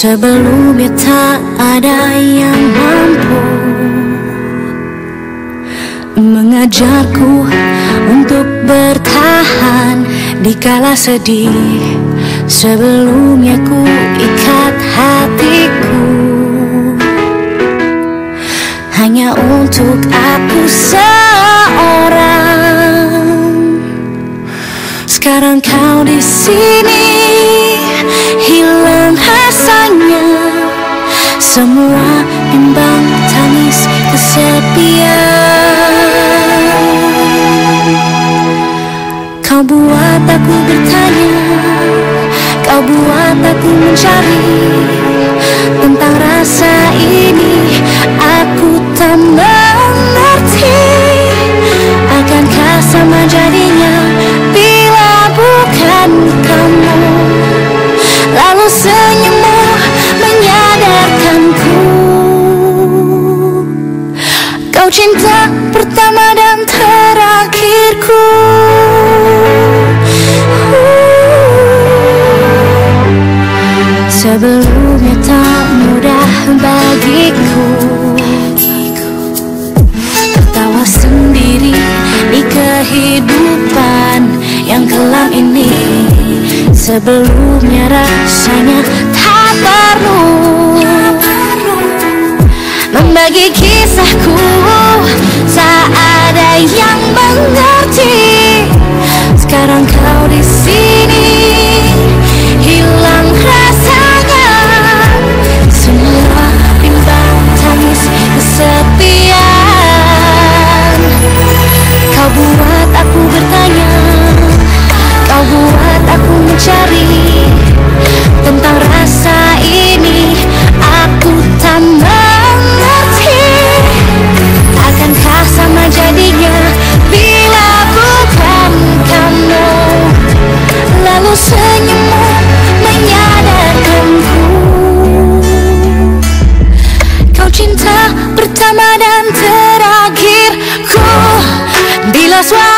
Sebelumnya tak ada yang mampu Mengajarku untuk bertahan di kala sedih. Sebelumnya ku ikat hatiku Hanya untuk aku seorang. Sekarang kau di sini Semua bimbang tangis kesepian. Kau buat aku bertanya Kau buat aku mencari Tentang rasa ini Sebelumnya rasanya tak perlu. Membagi kisahku Tak ada yang mengerti. Sekarang kau paso